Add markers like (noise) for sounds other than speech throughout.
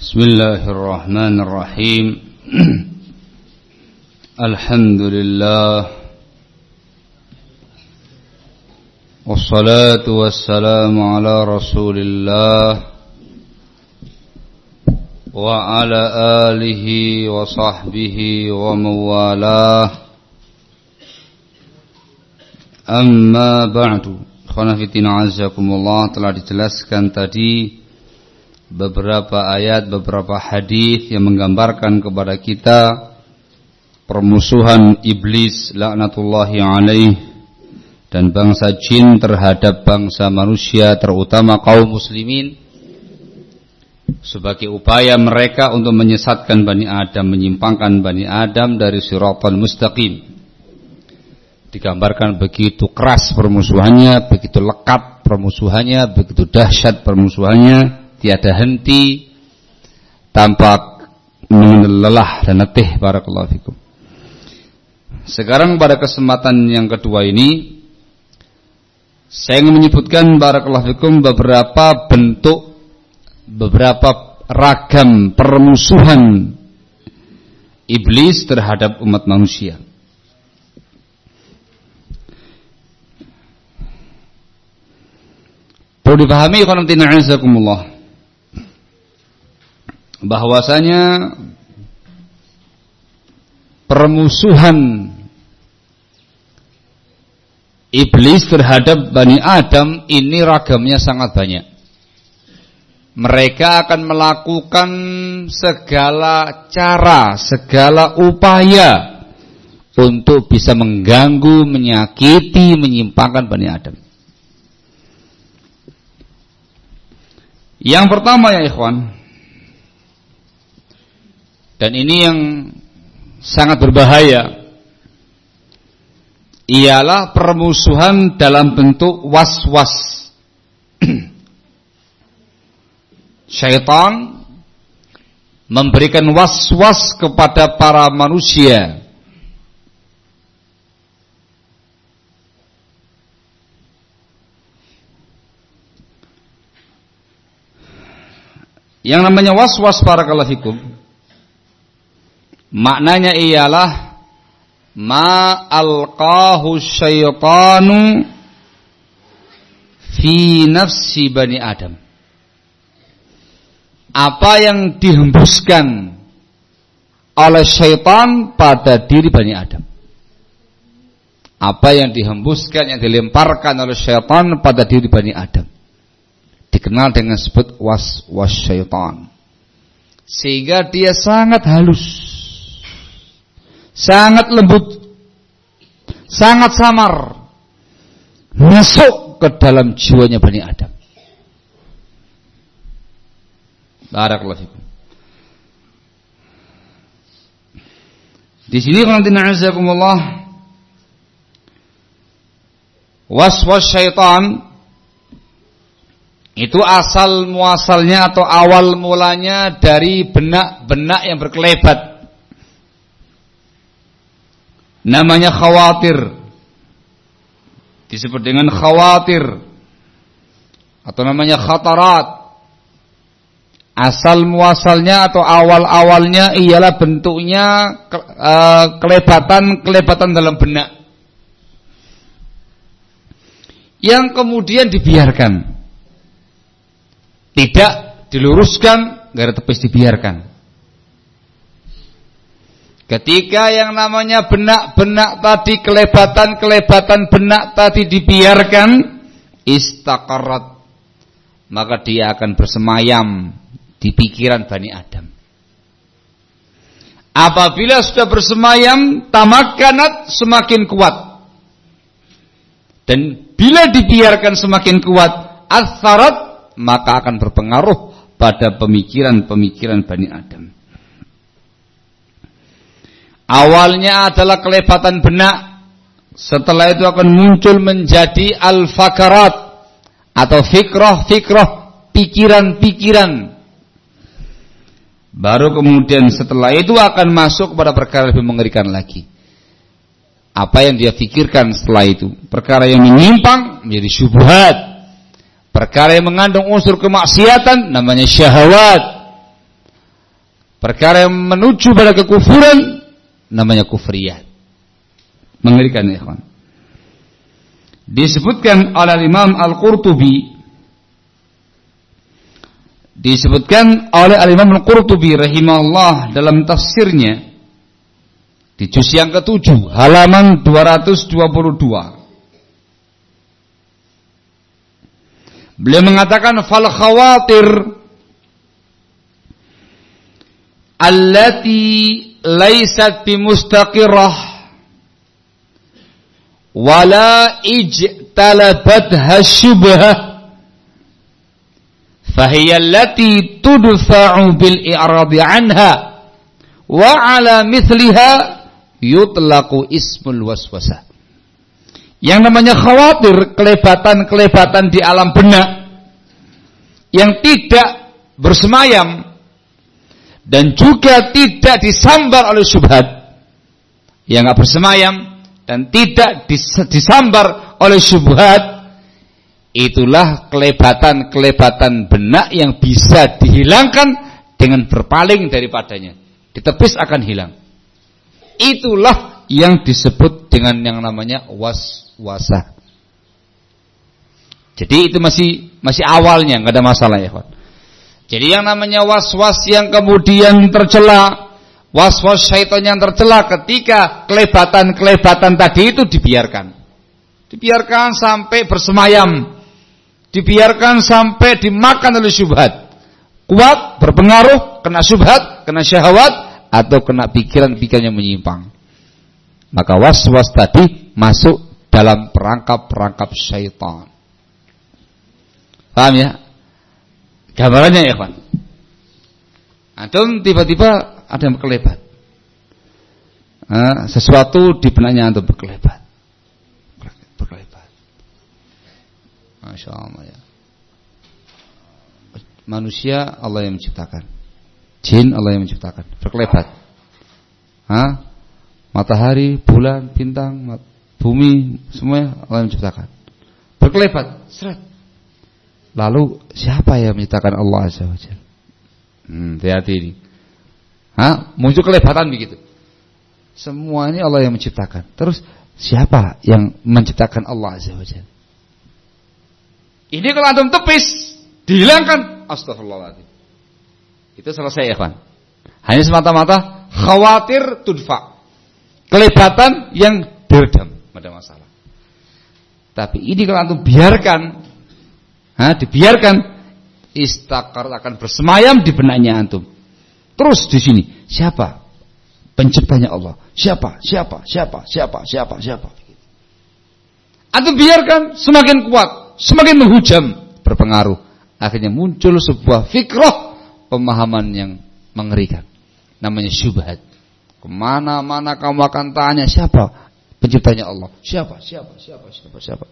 بسم الله الرحمن الرحيم. (clears throat) الحمد لله والصلاة والسلام على رسول الله وعلى آله وصحبه ومن والاه أما بعد Khanafitina azakumullah telah dijelaskan tadi beberapa ayat, beberapa hadis yang menggambarkan kepada kita permusuhan iblis laknatullahi alaih dan bangsa jin terhadap bangsa manusia terutama kaum muslimin sebagai upaya mereka untuk menyesatkan Bani Adam, menyimpangkan Bani Adam dari siratal mustaqim. Digambarkan begitu keras permusuhannya, begitu lekat permusuhannya, begitu dahsyat permusuhannya tiada henti tanpa lelah dan letih barakallahu fikum. Sekarang pada kesempatan yang kedua ini saya ingin menyebutkan barakallahu fikum beberapa bentuk beberapa ragam permusuhan iblis terhadap umat manusia. Perlu dipahami kalau tidak bahwasanya permusuhan iblis terhadap Bani Adam ini ragamnya sangat banyak. Mereka akan melakukan segala cara, segala upaya untuk bisa mengganggu, menyakiti, menyimpangkan Bani Adam. Yang pertama ya ikhwan, dan ini yang sangat berbahaya. Ialah permusuhan dalam bentuk was-was. (clears throat) Syaitan memberikan was-was kepada para manusia. Yang namanya was-was para kalafikum Maknanya ialah ma alqahu syaitanu fi nafsi bani Adam. Apa yang dihembuskan oleh syaitan pada diri bani Adam. Apa yang dihembuskan, yang dilemparkan oleh syaitan pada diri bani Adam. Dikenal dengan sebut was was syaitan. Sehingga dia sangat halus sangat lembut, sangat samar, masuk ke dalam jiwanya Bani Adam. Barakallahu fikum. Di sini kalau na'azakumullah was-was syaitan itu asal muasalnya atau awal mulanya dari benak-benak yang berkelebat namanya khawatir. Disebut dengan khawatir. Atau namanya khatarat. Asal muasalnya atau awal-awalnya ialah bentuknya kelebatan-kelebatan dalam benak. Yang kemudian dibiarkan. Tidak diluruskan gara tepis dibiarkan Ketika yang namanya benak-benak tadi, kelebatan-kelebatan benak tadi dibiarkan, istakarat, maka dia akan bersemayam di pikiran Bani Adam. Apabila sudah bersemayam, tamakanat semakin kuat. Dan bila dibiarkan semakin kuat, atharat, maka akan berpengaruh pada pemikiran-pemikiran Bani Adam. Awalnya adalah kelebatan benak. Setelah itu akan muncul menjadi al-fakarat atau fikrah-fikrah, pikiran-pikiran. Baru kemudian setelah itu akan masuk kepada perkara lebih mengerikan lagi. Apa yang dia pikirkan setelah itu? Perkara yang menyimpang menjadi syubhat. Perkara yang mengandung unsur kemaksiatan namanya syahwat. perkara yang menuju pada kekufuran namanya kufriyat. Mengerikan ya kawan. Disebutkan oleh Imam Al-Qurtubi disebutkan oleh Al-Imam Al-Qurtubi rahimahullah dalam tafsirnya di juz yang ketujuh halaman 222 Beliau mengatakan fal khawatir allati laysat bimustaqirah. Wala ijtalabatha syubhah fahiya allati tudfa'u bil i'radi anha. Wa ala mithliha yutlaqu ismul waswasah yang namanya khawatir kelebatan-kelebatan di alam benak. Yang tidak bersemayam dan juga tidak disambar oleh syubhat. Yang nggak bersemayam. Dan tidak disambar oleh syubhat. Itulah kelebatan-kelebatan benak yang bisa dihilangkan dengan berpaling daripadanya. Ditepis akan hilang. Itulah yang disebut dengan yang namanya was puasa. Jadi itu masih masih awalnya, nggak ada masalah ya, Pak. Jadi yang namanya was-was yang kemudian tercela, was-was syaitan yang tercela ketika kelebatan-kelebatan tadi itu dibiarkan. Dibiarkan sampai bersemayam. Dibiarkan sampai dimakan oleh syubhat. Kuat, berpengaruh, kena syubhat, kena syahwat, atau kena pikiran-pikiran yang menyimpang. Maka was-was tadi masuk dalam perangkap-perangkap syaitan. Paham ya? Gambarannya ya. Antum tiba-tiba ada yang berkelebat. Nah, sesuatu di benaknya antum berkelebat. Berkelebat. Masya Allah ya. Manusia Allah yang menciptakan. Jin Allah yang menciptakan. Berkelebat. Hah? Matahari, bulan, bintang, bumi semuanya Allah yang menciptakan. Berkelebat, seret. Lalu siapa yang menciptakan Allah Azza wa Jalla? Hmm, hati-hati ini. Hah? Muncul kelebatan begitu. Semua ini Allah yang menciptakan. Terus siapa yang menciptakan Allah Azza wa Jalla? Ini kalau antum tepis, dihilangkan. Astagfirullahaladzim. Itu selesai ya kawan. Hanya semata-mata khawatir tudfa. Kelebatan yang diredam ada masalah. Tapi ini kalau antum biarkan, ha, dibiarkan, istakar akan bersemayam di benaknya antum. Terus di sini, siapa? Penciptanya Allah. Siapa? Siapa? Siapa? Siapa? Siapa? Siapa? Antum biarkan semakin kuat, semakin menghujam, berpengaruh. Akhirnya muncul sebuah fikrah pemahaman yang mengerikan. Namanya syubhat. Ke mana-mana kamu akan tanya siapa? penciptanya Allah. Siapa? Siapa? Siapa? Siapa? Siapa?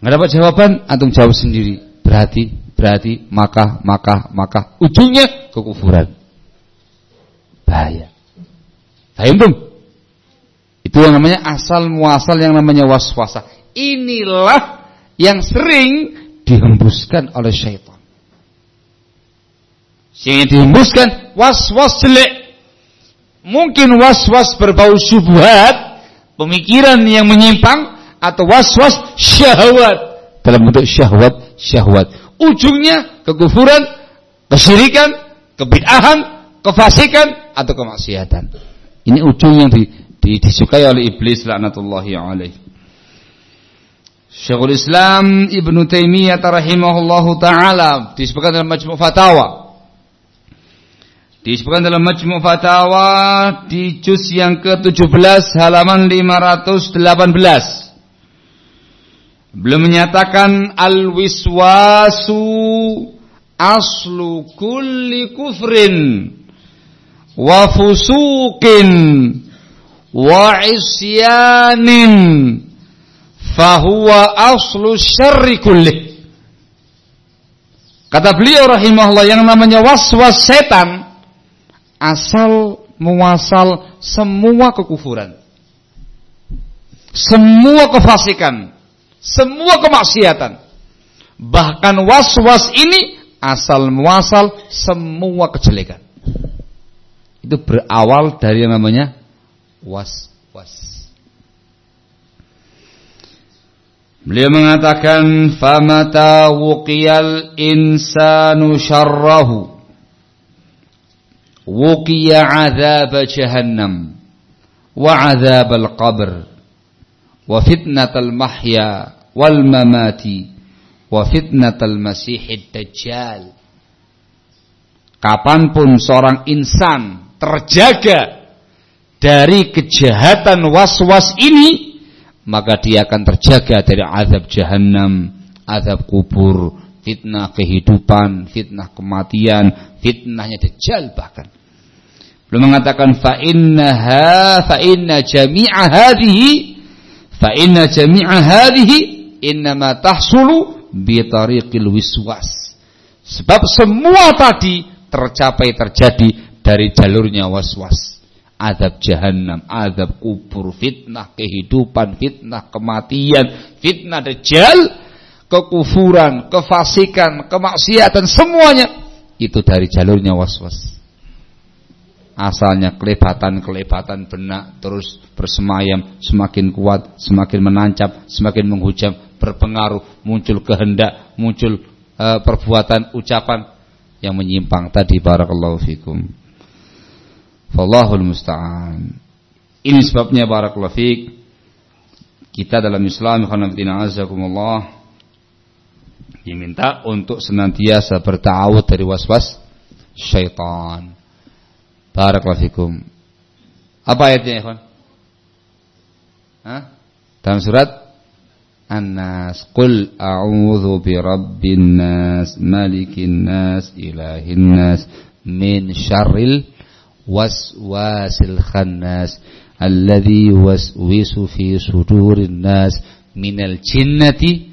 Nggak dapat jawaban, antum jawab sendiri. Berarti, berarti, maka, maka, maka. Ujungnya kekufuran. Bahaya. Paham belum? Itu yang namanya asal muasal yang namanya waswasa. Inilah yang sering dihembuskan oleh syaitan. Yang dihembuskan was-was jelek. Mungkin was-was berbau syubhat pemikiran yang menyimpang atau was-was syahwat. Dalam bentuk syahwat syahwat. Ujungnya kekufuran kesyirikan kebid'ahan kefasikan atau kemaksiatan. Ini ujung yang di, di, disukai oleh iblis laknatullahi alaih. Syekhul Islam Ibnu Taimiyah rahimahullahu taala disebutkan dalam Majmu' Fatawa. Disebutkan dalam Majmu' Fatawa di juz yang ke-17 halaman 518. Belum menyatakan al-wiswasu aslu kulli kufrin wa fusuqin wa isyanin fahuwa aslu syarri kulli. Kata beliau rahimahullah yang namanya waswas setan asal muasal semua kekufuran. Semua kefasikan, semua kemaksiatan. Bahkan was-was ini asal muasal semua kejelekan. itu berawal dari yang namanya was-was. Beliau mengatakan famata wuqiyal insanu syarrahu wuqiya azab jahannam wa azab al-qabr wa fitnatal mahya wal mamati wa fitnatal masihid dajjal kapan pun seorang insan terjaga dari kejahatan was-was ini maka dia akan terjaga dari azab jahanam, azab kubur, fitnah kehidupan, fitnah kematian, fitnahnya dajjal bahkan. Belum mengatakan fa innaha fa inna jami'a hadhihi fa inna jami'a hadhihi innama tahsulu bi tariqil wiswas. Sebab semua tadi tercapai terjadi dari jalurnya waswas. -was azab jahanam, azab kubur, fitnah kehidupan, fitnah kematian, fitnah dajjal, kekufuran, kefasikan, kemaksiatan semuanya itu dari jalurnya was-was. Asalnya kelebatan-kelebatan benak terus bersemayam, semakin kuat, semakin menancap, semakin menghujam, berpengaruh, muncul kehendak, muncul uh, perbuatan, ucapan yang menyimpang tadi barakallahu fikum. Fallahul musta'an. Ini sebabnya barakallahu fiik kita dalam Islam azakumullah diminta untuk senantiasa bertawud dari was-was syaitan. Barakallahu fikum. Apa ayatnya, ikhwan? Hah? Dalam surat An-Nas Qul a'udzu birabbin nas malikin nas ilahin nas min syarril waswasil khannas alladhi waswisu fi sudurin nas minal jinnati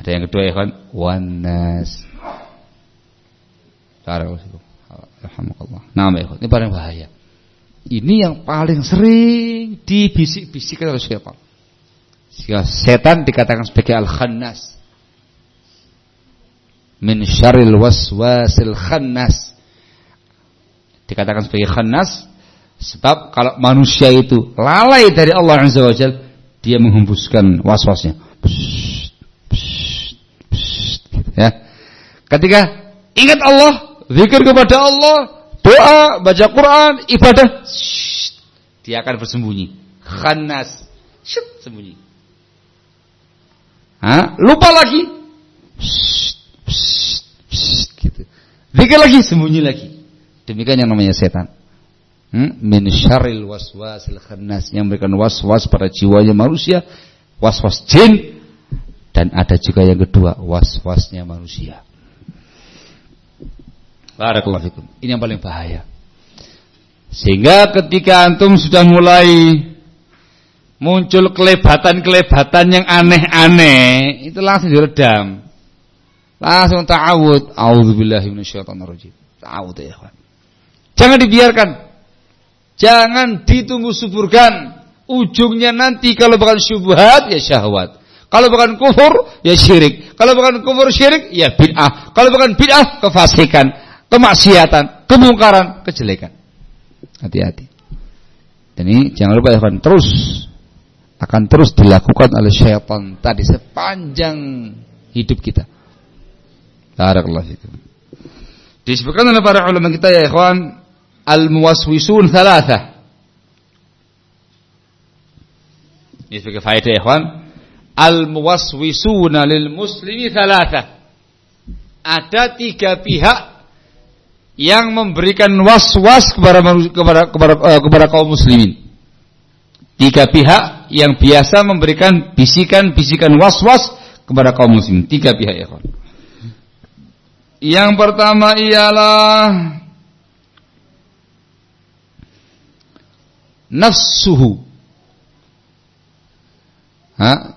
ada yang kedua ya kan wanas Alhamdulillah. Nama ya ini paling bahaya. Ini yang paling sering dibisik-bisikkan oleh syaitan. Setan dikatakan sebagai al-khannas. Min syaril waswasil khannas. Dikatakan sebagai khannas sebab kalau manusia itu lalai dari Allah Azza wa Jal dia menghembuskan was-wasnya. Ya. Ketika ingat Allah zikir kepada Allah doa baca Quran ibadah dia akan bersembunyi. Khannas. Sembunyi ha? lupa lagi zikir lagi sembunyi lagi Demikian yang namanya setan. Hmm? Min syaril waswasil khannas yang memberikan was-was pada jiwanya manusia, was-was jin dan ada juga yang kedua was-wasnya manusia. Barakallahu. Ini yang paling bahaya. Sehingga ketika antum sudah mulai muncul kelebatan-kelebatan yang aneh-aneh, itu langsung diredam. Langsung ta'awud. A'udzubillahi minasyaitonir Ta'awud ya, kawan. Jangan dibiarkan. Jangan ditunggu suburkan. Ujungnya nanti kalau bukan syubhat ya syahwat. Kalau bukan kufur ya syirik. Kalau bukan kufur syirik ya bid'ah. Kalau bukan bid'ah kefasikan, kemaksiatan, kemungkaran, kejelekan. Hati-hati. Ini jangan lupa ya terus akan terus dilakukan oleh syaitan tadi sepanjang hidup kita. Barakallahu fikum. Disebutkan oleh para ulama kita ya ikhwan al-muwaswisun thalatha. Ini sebagai faedah ya ikhwan. Al-muwaswisuna lil muslimi thalatha. Ada tiga pihak yang memberikan was-was kepada kepada kepada, uh, kepada kaum muslimin. Tiga pihak yang biasa memberikan bisikan-bisikan was-was kepada kaum muslimin. Tiga pihak ya kawan. Yang pertama ialah nafsuhu. Ha?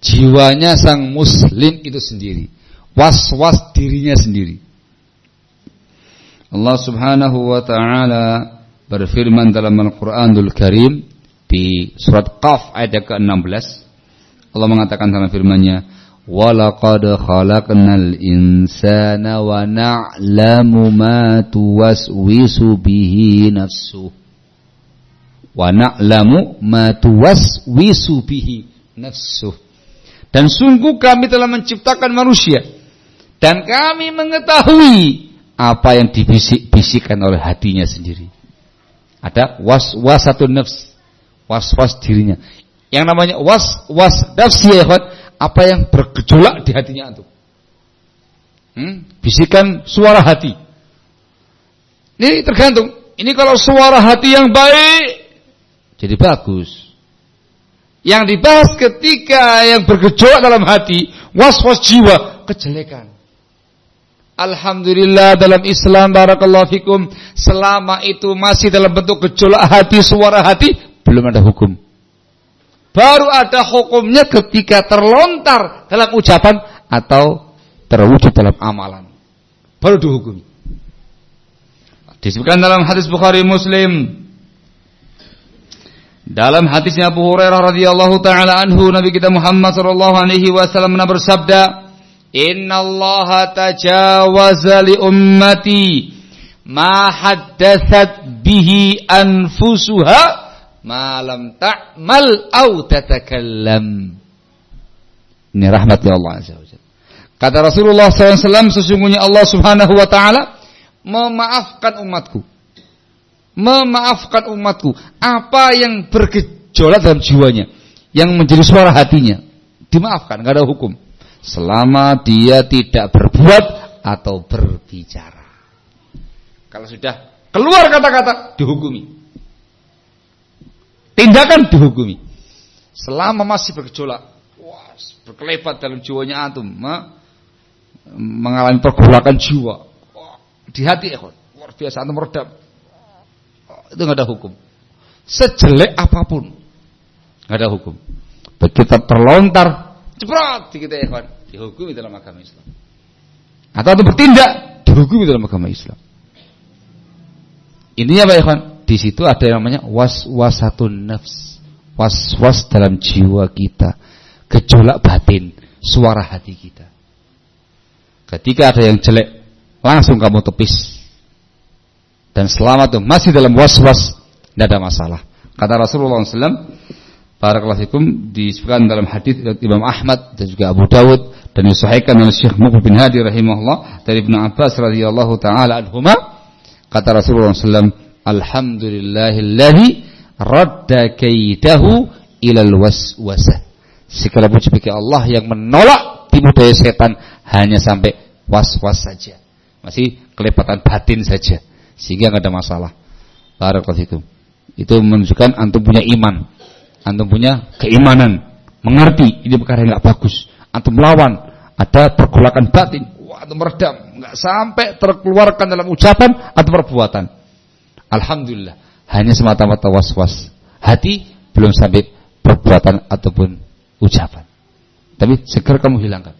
Jiwanya sang muslim itu sendiri. Was-was dirinya sendiri. Allah Subhanahu wa taala berfirman dalam Al-Qur'anul Karim di surat Qaf ayat ke-16. Allah mengatakan dalam firman-Nya, Walaqad khalaqnal insana wa na'lamu ma tuwaswisu bihi nafsuh. Wa na'lamu ma tuwaswisu bihi nafsuh. Dan sungguh kami telah menciptakan manusia dan kami mengetahui apa yang dibisik-bisikkan oleh hatinya sendiri. Ada was-wasatun nafs, was-was dirinya. Yang namanya was-was nafsi ya, apa yang bergejolak di hatinya antum. Hmm? Bisikan suara hati. Ini tergantung. Ini kalau suara hati yang baik, jadi bagus. Yang dibahas ketika yang bergejolak dalam hati, was-was jiwa, kejelekan. Alhamdulillah dalam Islam barakallahu fikum selama itu masih dalam bentuk gejolak hati suara hati belum ada hukum Baru ada hukumnya ketika terlontar dalam ucapan atau terwujud dalam amalan. Baru dihukumi. Disebutkan dalam hadis Bukhari Muslim dalam hadisnya Abu Hurairah radhiyallahu taala anhu Nabi kita Muhammad sallallahu alaihi wasallam bersabda, "Inna Allah tajawaza li ummati ma haddatsat bihi anfusuha malam ta'mal au tatakallam. Ini rahmat ya Allah Azza wa Kata Rasulullah SAW sesungguhnya Allah Subhanahu wa taala memaafkan umatku. Memaafkan umatku apa yang bergejolak dalam jiwanya, yang menjadi suara hatinya, dimaafkan, enggak ada hukum. Selama dia tidak berbuat atau berbicara. Kalau sudah keluar kata-kata dihukumi tindakan dihukumi. Selama masih bergejolak, wah, berkelebat dalam jiwanya antum, mengalami pergolakan jiwa. Di hati ya, luar biasa antum meredam. Itu nggak ada hukum. Sejelek apa pun, nggak ada hukum. Begitu terlontar, cepat kita ya, dihukumi dalam agama Islam. Atau antum bertindak, dihukumi dalam agama Islam. Ini apa ya, di situ ada yang namanya was-wasatun nafs. Was-was dalam jiwa kita. Gejolak batin, suara hati kita. Ketika ada yang jelek, langsung kamu tepis. Dan selama itu masih dalam was-was, tidak ada masalah. Kata Rasulullah SAW, para kelasikum disebutkan dalam hadis Imam Ahmad dan juga Abu Dawud dan disahihkan oleh Syekh Muhammad bin Hadi rahimahullah dari Ibnu Abbas radhiyallahu taala anhuma kata Rasulullah SAW Alhamdulillahilladzi radda kaidahu ilal waswasah. Segala puji bagi Allah yang menolak tipu daya setan hanya sampai was-was saja. Masih kelepatan batin saja. Sehingga nggak ada masalah. Barakallahu itu. Menunjukkan antum punya iman. Antum punya keimanan. Mengerti ini perkara yang nggak bagus. Antum melawan. Ada pergolakan batin. Wah, antum meredam. Nggak sampai terkeluarkan dalam ucapan atau perbuatan. Alhamdulillah. Hanya semata-mata was-was. Hati belum sampai perbuatan ataupun ucapan. Tapi segera kamu hilangkan.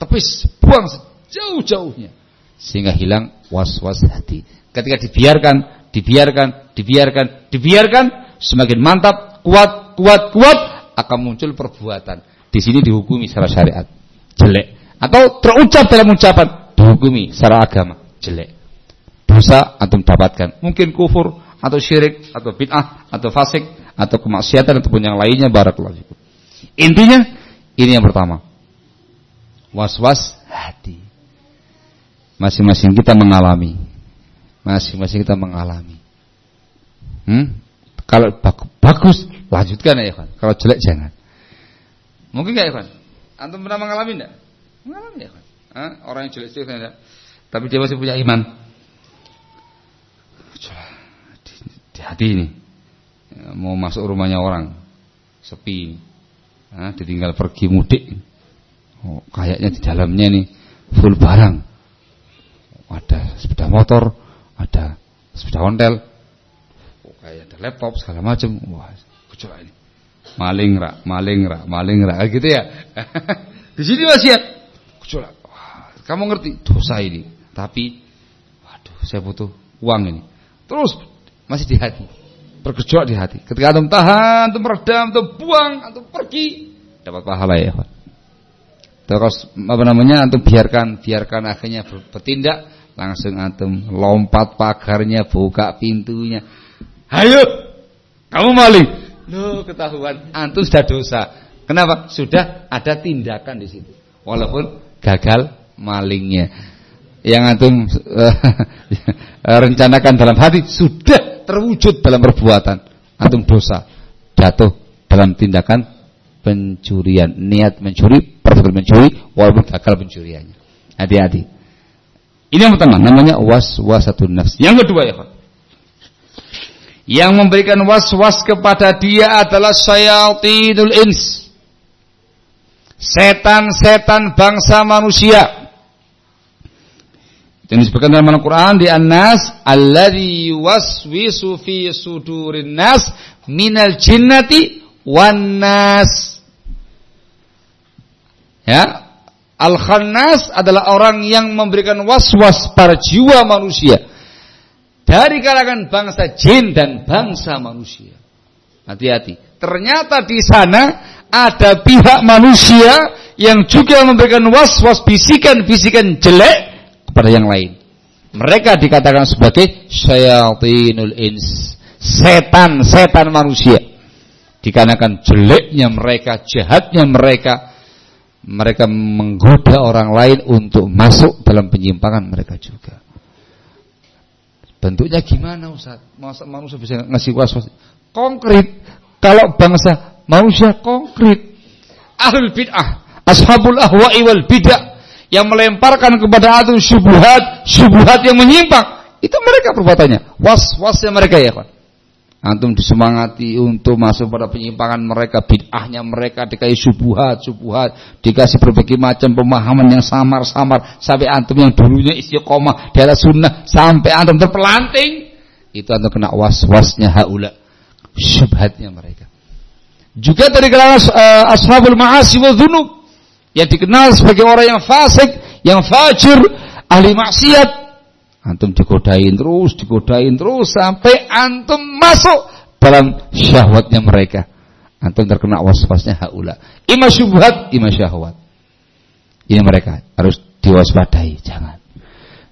Tepis, buang sejauh-jauhnya. Sehingga hilang was-was hati. Ketika dibiarkan, dibiarkan, dibiarkan, dibiarkan, semakin mantap, kuat, kuat, kuat, akan muncul perbuatan. Di sini dihukumi secara syariat. Jelek. Atau terucap dalam ucapan, dihukumi secara agama. Jelek dosa antum dapatkan. Mungkin kufur atau syirik atau bid'ah atau fasik atau kemaksiatan ataupun yang lainnya barakallahu fikum. Intinya ini yang pertama. Was-was hati. Masing-masing kita mengalami. Masing-masing kita mengalami. Hmm? Kalau bagus, lanjutkan ya Ikhwan. Kalau jelek jangan. Mungkin enggak Ikhwan? Antum pernah mengalami enggak? Mengalami ya Ikhwan. Orang yang jelek itu Tapi dia masih punya iman di hati ini. Ya, mau masuk rumahnya orang. Sepi. Nah, ditinggal pergi mudik. Oh, kayaknya di dalamnya nih full barang. Ada sepeda motor ada sepeda ontel. Oh, kayak ada laptop segala macam. Wah kecuali ini. Maling rak maling rak maling rak. Gitu ya? (laughs) Di sini masih ya? Kecuali kamu ngerti? Dosa ini. Tapi waduh saya butuh uang ini. Terus masih di hati. Bergejolak di hati. Ketika antum tahan, antum meredam, antum buang, antum pergi, dapat pahala ya, Terus apa namanya antum biarkan biarkan akhirnya bertindak langsung antum lompat pagarnya buka pintunya. Ayo kamu maling. Loh ketahuan antum sudah dosa. Kenapa? Sudah ada tindakan di situ. Walaupun gagal malingnya. Yang antum uh, (laughs) rencanakan dalam hati sudah terwujud dalam perbuatan. Antum dosa jatuh dalam tindakan pencurian. Niat mencuri, perbuatan mencuri walaupun gagal pencuriannya. Hati-hati. Ini yang pertama namanya was-wasatun nafs. Yang kedua ya, Yang memberikan was-was kepada dia adalah syayatinul ins. Setan-setan bangsa manusia yang disebutkan dalam Al-Quran di An-Nas alladhi waswisu fi sudurin nas minal jinnati wan nas. Ya, Al-Khannas adalah orang yang memberikan was-was pada jiwa manusia dari kalangan bangsa jin dan bangsa manusia. Hati-hati. Ternyata di sana ada pihak manusia yang juga memberikan was-was bisikan-bisikan jelek kepada yang lain. Mereka dikatakan sebagai syayatinul ins, setan-setan manusia. Dikarenakan jeleknya mereka, jahatnya mereka, mereka menggoda orang lain untuk masuk dalam penyimpangan mereka juga. Bentuknya gimana Ustaz? Masa manusia bisa ngasih was-was? Konkret. Kalau bangsa manusia konkret. Ahlul bid'ah, ashabul ahwa'i wal bid'ah yang melemparkan kepada antum syubhat, syubhat yang menyimpang. Itu mereka perbuatannya. Was-wasnya mereka ya, kan. Antum disemangati untuk masuk pada penyimpangan mereka, bid'ahnya mereka dikasih syubhat, syubhat, dikasih berbagai macam pemahaman yang samar-samar sampai antum yang dulunya istiqomah di atas sunnah sampai antum terpelanting, itu antum kena was-wasnya haula, syubhatnya mereka. Juga dari kalangan uh, ashabul ma'asi wa dhunub yang dikenal sebagai orang yang fasik, yang fajir, ahli maksiat. Antum digodain terus, digodain terus sampai antum masuk dalam syahwatnya mereka. Antum terkena was-wasnya haula. Ima syubhat, ima syahwat. Ini mereka harus diwaspadai, jangan.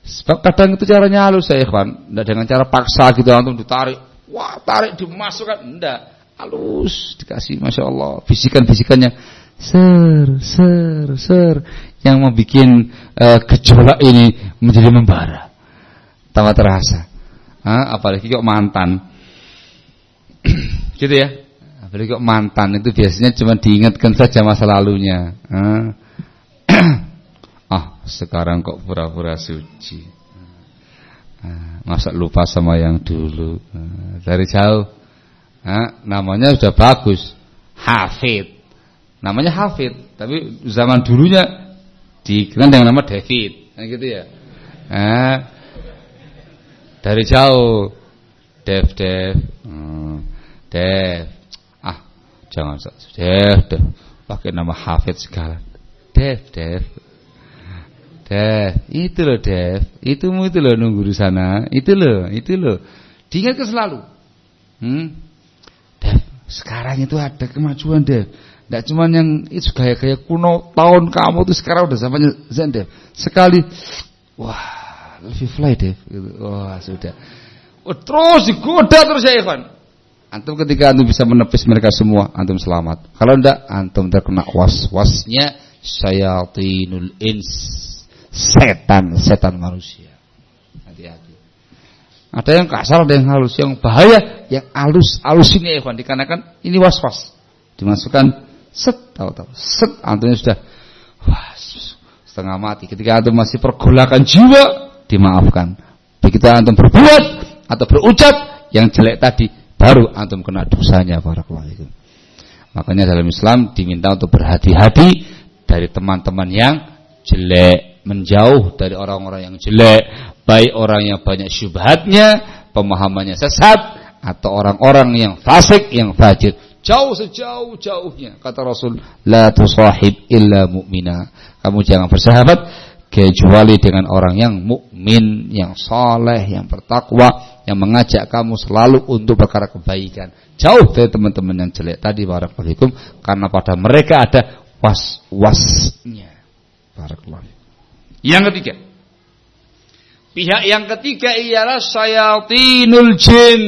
Sebab kadang itu caranya halus saya ikhwan, tidak dengan cara paksa gitu antum ditarik. Wah, tarik dimasukkan, enggak. Halus dikasih Masya Allah Bisikan-bisikannya ser ser ser. Yang membuat uh, gejolak ini menjadi membara. Tambah terasa. Ha? apalagi kok mantan. Gitu ya. Apalagi kok mantan itu biasanya cuma diingatkan saja masa lalunya. Ah. (coughs) Sekarang kok pura-pura suci. Masa lupa sama yang dulu. Dari jauh. Namanya sudah bagus. Hafid Namanya Hafid, tapi zaman dulunya dikenal dengan nama David, nah, gitu ya. Nah, dari jauh Dev Dev, hmm, Dev, ah jangan Dev Dev, pakai nama Hafid segala. Dev Dev, Dev, itu loh Dev, itumu itu loh nunggu di sana, itu loh, itu loh. Diingatkan selalu. Hmm? Dev, sekarang itu ada kemajuan Dev. Tidak cuma yang itu gaya-gaya kuno tahun kamu itu sekarang udah zamannya Zen Dev. Sekali, wah lebih fly Dev. Gitu. Wah sudah. Oh, terus digoda terus ya Ivan. Antum ketika antum bisa menepis mereka semua, antum selamat. Kalau tidak, antum terkena was-wasnya syayatinul ins. Setan, setan manusia. Hati-hati. Ada yang kasar, ada yang halus, yang bahaya, yang halus, halus ini Ivan dikarenakan ini was-was. Dimasukkan set tahu-tahu. Set antumnya sudah wah setengah mati. Ketika antum masih pergolakan jiwa dimaafkan. Begitu antum berbuat atau berucap yang jelek tadi baru antum kena dosanya barakallahu makanya dalam Islam diminta untuk berhati-hati dari teman-teman yang jelek menjauh dari orang-orang yang jelek baik orang yang banyak syubhatnya pemahamannya sesat atau orang-orang yang fasik yang fajir Jauh sejauh-jauhnya kata Rasul, la tusahib illa mu'mina. Kamu jangan bersahabat kecuali dengan orang yang mukmin, yang saleh, yang bertakwa, yang mengajak kamu selalu untuk perkara kebaikan. Jauh dari teman-teman yang jelek tadi barakallahu karena pada mereka ada was-wasnya. Barakallah. Yang ketiga. Pihak yang ketiga ialah syayatinul jin.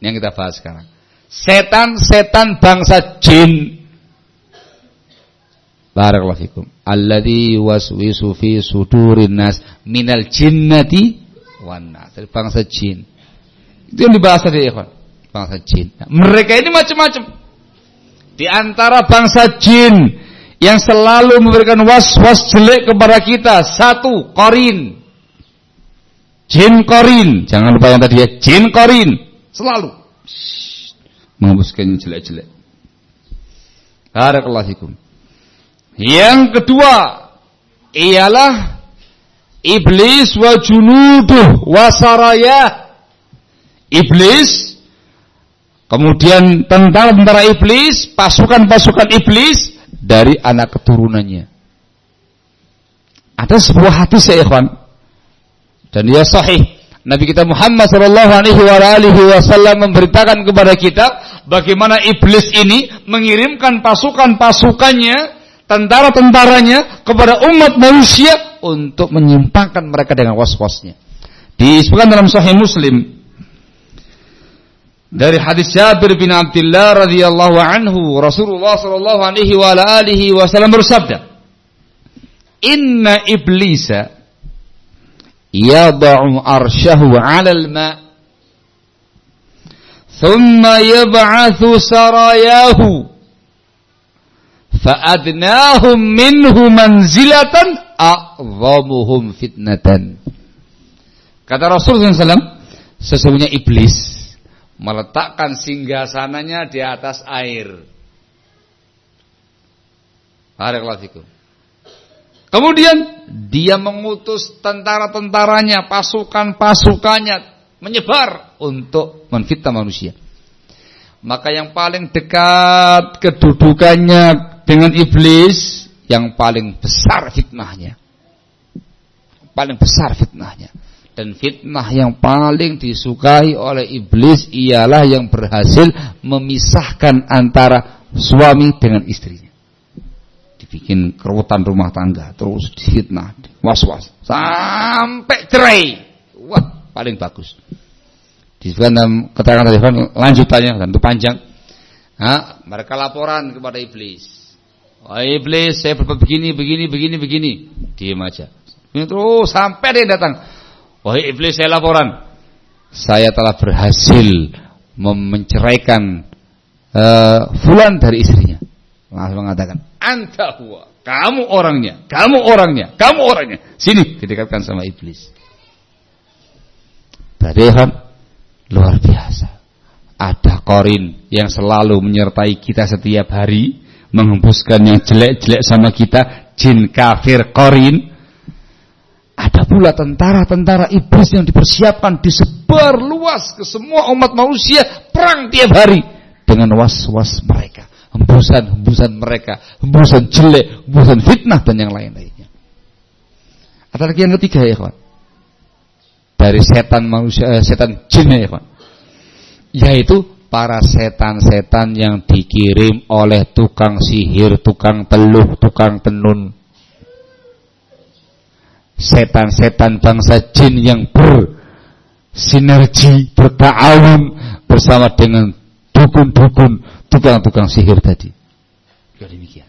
Yang kita bahas sekarang. Setan-setan bangsa jin. Barakallahu fikum. Alladhi waswisu fi sudurin nas minal jinnati wan nas. Bangsa jin. Itu yang dibahas tadi ya, Bangsa jin. Nah, mereka ini macam-macam. Di antara bangsa jin yang selalu memberikan was-was jelek kepada kita. Satu, korin. Jin korin. Jangan lupa yang tadi ya. Jin korin. Selalu. Menghembuskan yang jelek-jelek. Barakallahu fikum. Yang kedua ialah iblis wa junuduh wa saraya. Iblis kemudian tentara-tentara iblis, pasukan-pasukan iblis dari anak keturunannya. Ada sebuah hadis ya ikhwan dan dia sahih. Nabi kita Muhammad sallallahu alaihi wasallam memberitakan kepada kita bagaimana iblis ini mengirimkan pasukan-pasukannya tentara-tentaranya kepada umat manusia untuk menyimpangkan mereka dengan was-wasnya. Disebutkan dalam Sahih Muslim dari hadis Jabir bin Abdullah radhiyallahu anhu Rasulullah sallallahu alaihi wasallam bersabda Inna iblisa yad'u arsyahu 'ala al-ma' thumma yab'athu sarayahu fa'adnahum minhu manzilatan a'zamuhum fitnatan. Kata Rasulullah SAW, sesungguhnya iblis meletakkan singgasananya di atas air. Barakallahu Kemudian dia mengutus tentara-tentaranya, pasukan-pasukannya menyebar untuk menfitnah manusia. Maka yang paling dekat kedudukannya dengan iblis yang paling besar fitnahnya. Paling besar fitnahnya. Dan fitnah yang paling disukai oleh iblis ialah yang berhasil memisahkan antara suami dengan istrinya. Dibikin kerutan rumah tangga, terus fitnah, was-was, sampai cerai. Wah, paling bagus. Disebutkan dalam keterangan tadi lanjutannya dan itu panjang. Nah, mereka laporan kepada iblis. Wahai iblis, saya berbuat begini, begini, begini, begini. Diam aja. Terus sampai dia datang. Wahai iblis, saya laporan. Saya telah berhasil menceraikan uh, fulan dari istrinya. Langsung mengatakan, "Anta huwa." Kamu orangnya, kamu orangnya, kamu orangnya. Sini didekatkan sama iblis. Kan luar biasa. Ada korin yang selalu menyertai kita setiap hari menghembuskan yang jelek-jelek sama kita, jin kafir korin. Ada pula tentara-tentara iblis yang dipersiapkan disebar luas ke semua umat manusia perang tiap hari dengan was-was mereka, hembusan-hembusan mereka, hembusan jelek, hembusan fitnah dan yang lain-lainnya. Ada lagi yang ketiga ya kawan. Dari setan manusia, eh, setan jin ya kawan. Yaitu para setan-setan yang dikirim oleh tukang sihir, tukang teluh, tukang tenun. Setan-setan bangsa jin yang bersinergi, bertawun bersama dengan dukun-dukun, tukang-tukang sihir tadi. Ya demikian.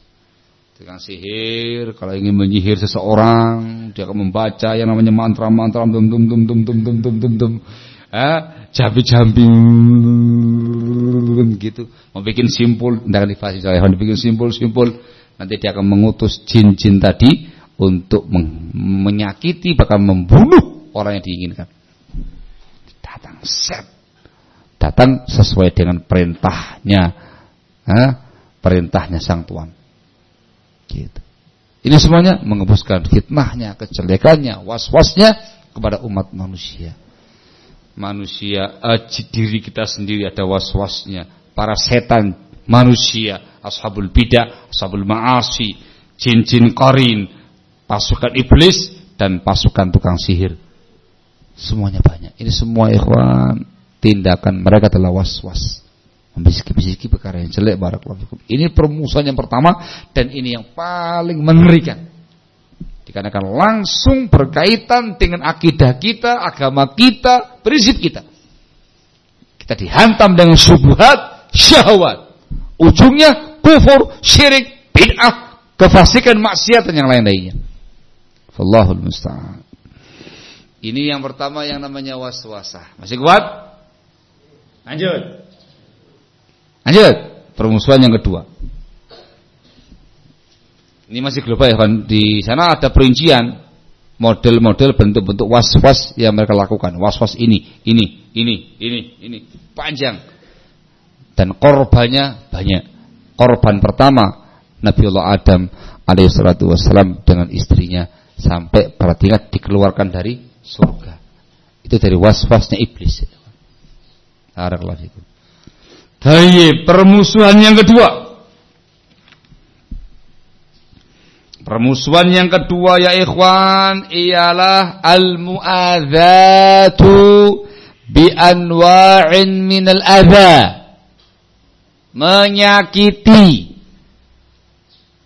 Tukang sihir kalau ingin menyihir seseorang, dia akan membaca yang namanya mantra-mantra dum dum dum dum dum dum dum dum dum eh, jambi-jambi gitu, mau bikin simpul, tidak difasih saya, dibikin simpul-simpul, nanti dia akan mengutus jin-jin tadi untuk menyakiti bahkan membunuh orang yang diinginkan. Datang set, datang sesuai dengan perintahnya, eh, perintahnya sang tuan. Gitu. Ini semuanya mengembuskan fitnahnya, kejelekannya, was-wasnya kepada umat manusia. Manusia uh, diri kita sendiri ada was-wasnya. Para setan manusia ashabul bidah ashabul ma'asi jin-jin qarin pasukan iblis dan pasukan tukang sihir. Semuanya banyak. Ini semua ikhwan tindakan mereka adalah was-was membisiki-bisiki perkara yang jelek barakallahu ini permusuhan yang pertama dan ini yang paling mengerikan Dikarenakan langsung berkaitan dengan akidah kita, agama kita, prinsip kita. Kita dihantam dengan syubhat, syahwat. Ujungnya kufur, syirik, bid'ah, kefasikan, maksiat dan yang lain-lainnya. Wallahul musta'an. Ini yang pertama yang namanya waswasah. Masih kuat? Lanjut. Lanjut. Permusuhan yang kedua. Ini masih global ya kan. Di sana ada perincian model-model bentuk-bentuk was-was yang mereka lakukan. Was-was ini, ini, ini, ini, ini. Panjang. Dan korbannya banyak. Korban pertama Nabiullah Adam alaihissalatu wassalam dengan istrinya sampai pada tingkat dikeluarkan dari surga. Itu dari was-wasnya iblis. Barakallahu fikum. permusuhan yang kedua. Permusuhan yang kedua ya ikhwan ialah al-mu'adzatu bi anwa'in minal adha. Menyakiti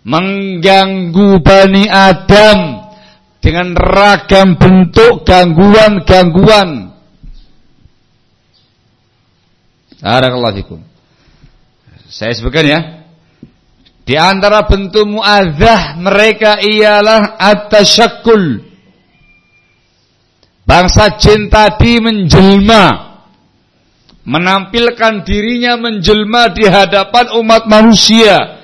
mengganggu Bani Adam dengan ragam bentuk gangguan-gangguan. Barakallahu fikum. Saya sebutkan ya. Di antara bentuk muadzah mereka ialah at-tasyakkul. Bangsa jin tadi menjelma. Menampilkan dirinya menjelma di hadapan umat manusia.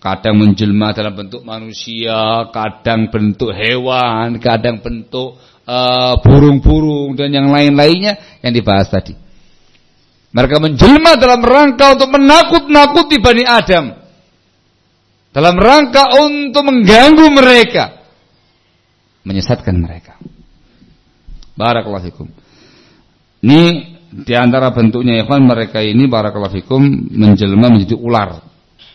Kadang menjelma dalam bentuk manusia, kadang bentuk hewan, kadang bentuk eh, burung-burung uh, dan yang lain-lainnya yang dibahas tadi. Mereka menjelma dalam rangka untuk menakut-nakuti Bani Adam dalam rangka untuk mengganggu mereka, menyesatkan mereka. Barakallahu fikum. Ini di antara bentuknya ikhwan mereka ini barakallahu fikum menjelma menjadi ular.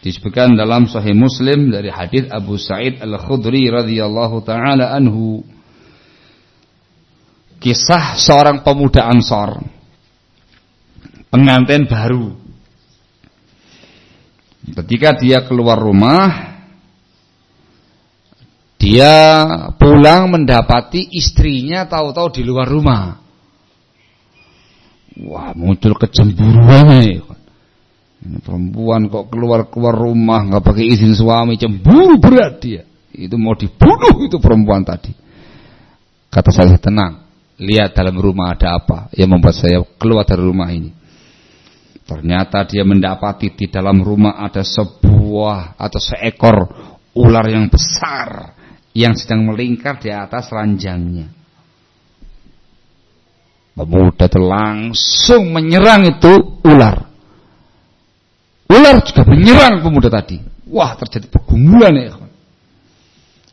Disebutkan dalam Sahih Muslim dari hadis Abu Sa'id Al-Khudri radhiyallahu taala anhu. Kisah seorang pemuda Ansar pengantin baru Ketika dia keluar rumah, dia pulang mendapati istrinya tahu-tahu di luar rumah. Wah, muncul kecemburuan ya. Ini perempuan kok keluar-keluar rumah nggak pakai izin suami, cemburu berat dia. Itu mau dibunuh itu perempuan tadi. Kata saya tenang, lihat dalam rumah ada apa yang membuat saya keluar dari rumah ini. Ternyata dia mendapati di dalam rumah ada sebuah atau seekor ular yang besar yang sedang melingkar di atas ranjangnya. Pemuda itu langsung menyerang itu ular. Ular juga menyerang pemuda tadi. Wah terjadi pergumulan ya.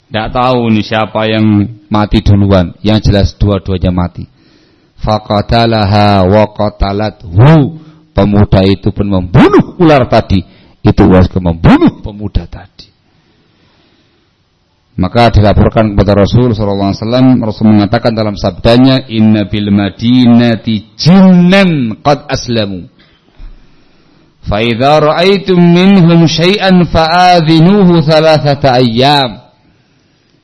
Tidak tahu nih siapa yang mati duluan. Yang jelas dua-duanya mati. Fakatalaha wa qatalathu pemuda itu pun membunuh ular tadi itu was membunuh pemuda tadi. Maka dilaporkan kepada Rasul sallallahu alaihi wasallam Rasul mengatakan dalam sabdanya inna bil madinati jinnan qad aslamu. Fa idza ra'aytum minhum syai'an fa'adhinuhu thalathata ayyam.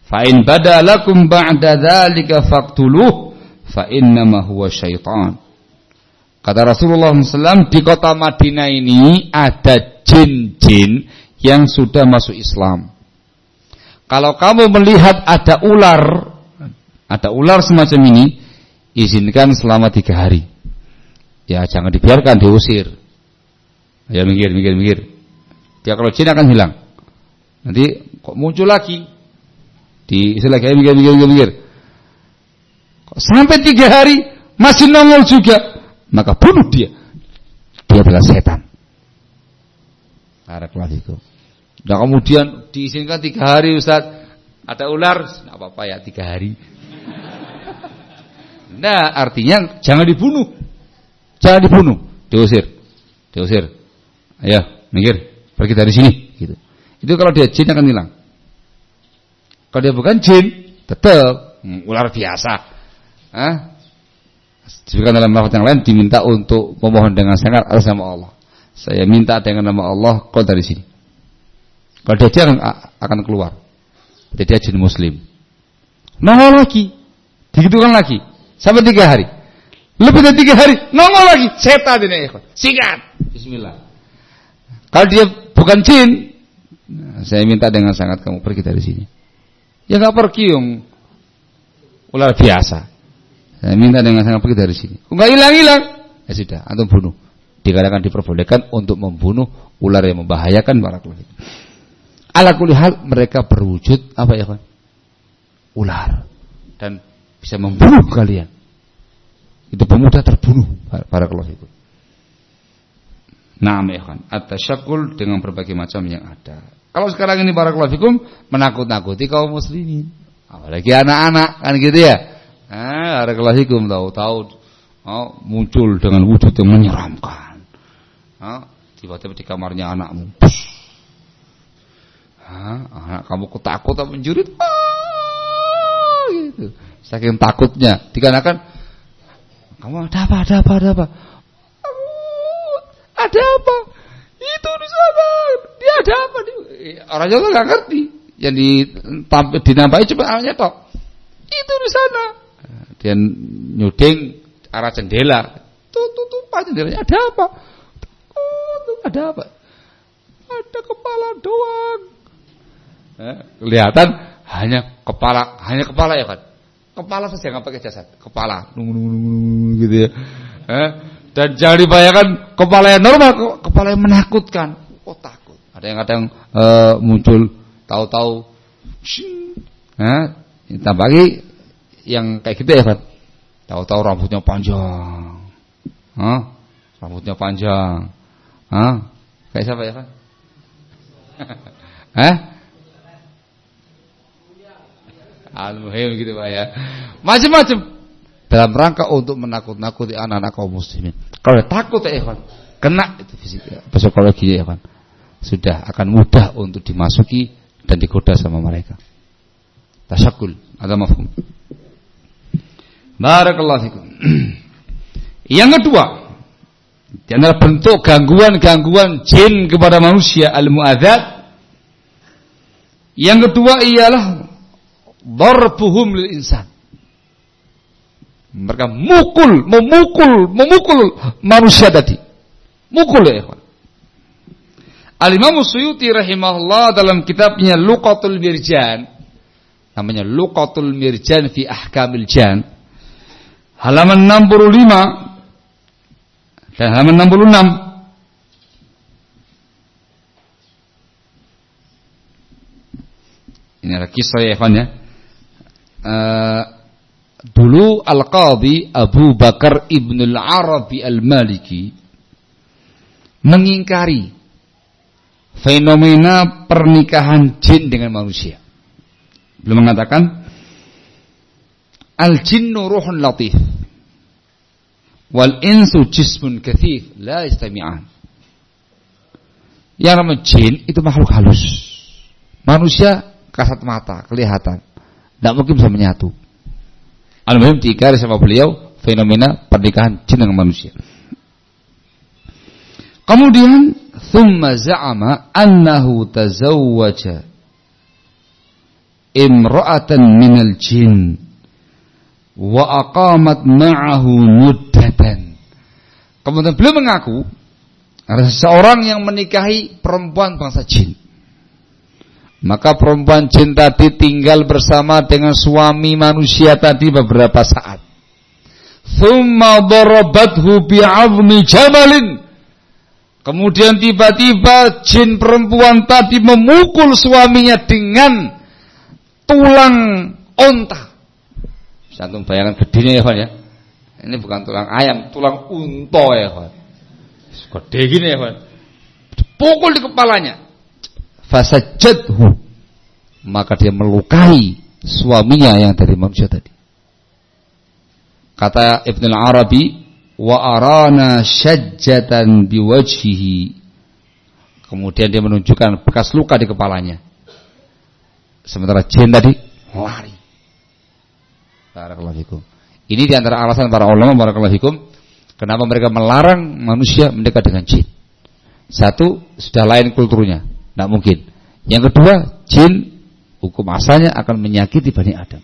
Fa in bada lakum ba'da dhalika faqtuluh fa innama huwa syaitan Kata Rasulullah SAW di kota Madinah ini ada jin-jin yang sudah masuk Islam. Kalau kamu melihat ada ular, ada ular semacam ini, izinkan selama tiga hari. Ya jangan dibiarkan diusir. Ya mikir, mikir, mikir. Dia kalau jin akan hilang. Nanti kok muncul lagi di kayak mikir, mikir, mikir, sampai tiga hari masih nongol juga maka bunuh dia. Dia adalah setan. Barakallahu Nah kemudian diizinkan tiga hari Ustaz. Ada ular, tidak apa-apa ya tiga hari. Nah artinya jangan dibunuh. Jangan dibunuh. Diusir. Diusir. Ayo mikir Pergi dari sini. Gitu. Itu kalau dia jin akan hilang. Kalau dia bukan jin Tetap hmm, ular biasa. Hah? Disebutkan dalam lafaz yang lain diminta untuk memohon dengan sangat atas nama Allah. Saya minta dengan nama Allah kau dari sini. Kalau dia jangan akan keluar. Jadi dia jin muslim. nongol lagi. Digitukan lagi. Sampai tiga hari. Lebih dari tiga hari, nongol lagi. Setan ini, ikhwan. Sikat. Bismillah. Kalau dia bukan jin, saya minta dengan sangat kamu pergi dari sini. Ya nggak pergi yang ular biasa. Saya minta dengan sangat pergi dari sini. Enggak hilang-hilang. Ya sudah, antum bunuh. Dikatakan diperbolehkan untuk membunuh ular yang membahayakan para kulit. Ala hal mereka berwujud apa ya kan? Ular dan bisa membunuh kalian. Itu pemuda terbunuh para itu. Nah, ya kan, at-tasyakul dengan berbagai macam yang ada. Kalau sekarang ini para fikum menakut-nakuti kaum muslimin. Apalagi anak-anak kan gitu ya. Para fikum tahu-tahu oh, muncul dengan wujud yang menyeramkan. tiba-tiba di kamarnya anakmu. Ah, anak kamu ketakut atau menjurit. Ah, gitu. Saking takutnya dikarenakan kamu ada apa, ada apa, ada apa? ada apa? Itu di sana. Dia ada apa? Orang Jawa nggak ngerti. Yang dinampai cuma anaknya tok. Itu di sana. Dia nyuding arah jendela. Tuh, pas jendelanya ada apa? Oh, ada apa? Ada kepala doang. Eh, kelihatan hanya kepala, hanya kepala ya kan? Kepala saja nggak pakai jasad, kepala, nung, nung, nung, gitu ya. Eh, dan jangan dibayangkan kepala yang normal, kepala yang menakutkan. Oh takut. Ada yang kadang uh, muncul tahu-tahu, nah, tambah lagi yang kayak gitu ya kan. Tahu-tahu rambutnya panjang, Hah? rambutnya panjang, Hah? kayak siapa ya kan? (laughs) Hah? Al-Muhim gitu Pak ya. Macam-macam dalam rangka untuk menakut-nakuti anak-anak kaum muslimin. Kalau takut ya Evan, kena itu fisik, psikologi ya Evan, sudah akan mudah untuk dimasuki dan digoda sama mereka. Tasyakul, ada mafhum. Barakallahu fikum. (clears throat) Yang kedua, di antara bentuk gangguan-gangguan jin kepada manusia al-mu'adzat yang kedua ialah darbuhum lil insan mereka mukul, memukul, memukul manusia tadi. Mukul ya ikhwan. Al-Imam Suyuti rahimahullah dalam kitabnya Luqatul Mirjan namanya Luqatul Mirjan fi Ahkamil Jan halaman 65 dan halaman 66 ini ada kisah ya ikhwan ya. Uh, Dulu Al-Qadhi Abu Bakar Ibn Al-Arabi Al-Maliki mengingkari fenomena pernikahan jin dengan manusia. Belum mengatakan Al-jinnu ruhun latif wal insu jismun kathif la istami'an. Yang namanya jin itu makhluk halus. Manusia kasat mata, kelihatan. Tidak mungkin bisa menyatu. Al-Muhim diikari sama beliau fenomena pernikahan jin dengan manusia. Kemudian thumma za'ama annahu tazawwaja imra'atan minal jin wa aqamat ma'ahu muddatan. Kemudian beliau mengaku ada seseorang yang menikahi perempuan bangsa jin. Maka perempuan jin tadi tinggal bersama dengan suami manusia tadi beberapa saat. Thumma darabathu bi'azmi jamalin. Kemudian tiba-tiba jin perempuan tadi memukul suaminya dengan tulang onta. Satu bayangkan gedenya ya ya. Ini bukan tulang ayam, tulang unta ya Pak. Gede gini ya Pak. Pukul di kepalanya fasajadhu maka dia melukai suaminya yang dari manusia tadi kata Ibn Arabi wa arana syajjatan biwajhihi kemudian dia menunjukkan bekas luka di kepalanya sementara jin tadi lari Barakallahu ini di antara alasan para ulama Barakallahu kenapa mereka melarang manusia mendekat dengan jin satu sudah lain kulturnya tidak mungkin. Yang kedua, jin hukum asalnya akan menyakiti Bani Adam.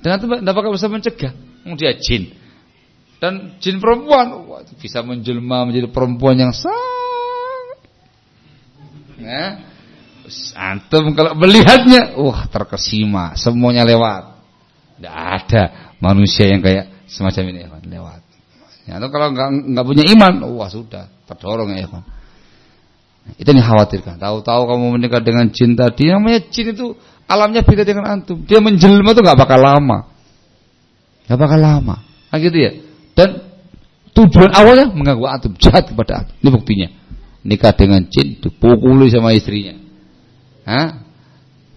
Dan itu tidak bakal bisa mencegah. Dia jin. Dan jin perempuan bisa menjelma menjadi perempuan yang sangat. Ya. Antum kalau melihatnya, wah terkesima, semuanya lewat. Tidak ada manusia yang kayak semacam ini, ya, lewat. Ya, atau kalau nggak nggak punya iman, wah sudah terdorong ya, kan. Itu yang khawatirkan. Tahu-tahu kamu menikah dengan jin tadi, namanya jin itu alamnya beda dengan antum. Dia menjelma itu nggak bakal lama, nggak bakal lama, kan gitu ya. Dan tujuan awalnya mengganggu antum, jahat kepada antum. Ini buktinya. Nikah dengan jin, dipukuli sama istrinya. Hah?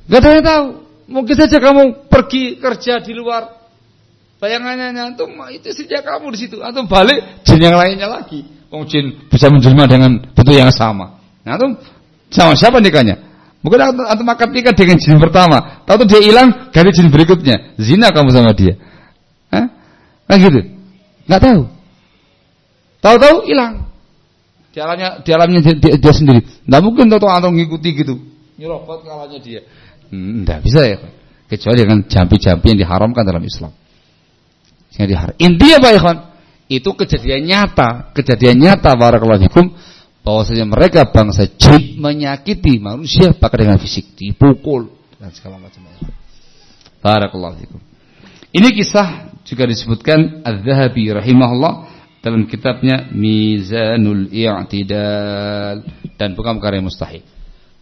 Gak ada yang tahu. Mungkin saja kamu pergi kerja di luar, Bayangannya antum itu sejak kamu di situ. Antum balik jin yang lainnya lagi. Wong jin bisa menjelma dengan bentuk yang sama. Nah, antum sama siapa nikahnya? Mungkin antum, antum akan nikah dengan jin pertama. Tahu dia hilang ganti jin berikutnya. Zina kamu sama dia. Hah? Nah gitu. Enggak tahu. Tahu-tahu hilang. Di alamnya, di alamnya dia, dia, sendiri. Enggak mungkin tahu-tahu antum ngikuti gitu. Nyerobot kalanya dia. Enggak hmm, bisa ya. Kecuali dengan jampi-jampi yang diharamkan dalam Islam. Yang diharam. Intinya Pak Ikhwan, itu kejadian nyata, kejadian nyata barakallahu bahwasanya mereka bangsa jin menyakiti manusia pakai dengan fisik, dipukul dan segala macam. Barakallahu fikum. Ini kisah juga disebutkan Az-Zahabi rahimahullah dalam kitabnya Mizanul I'tidal dan bukan karya mustahil.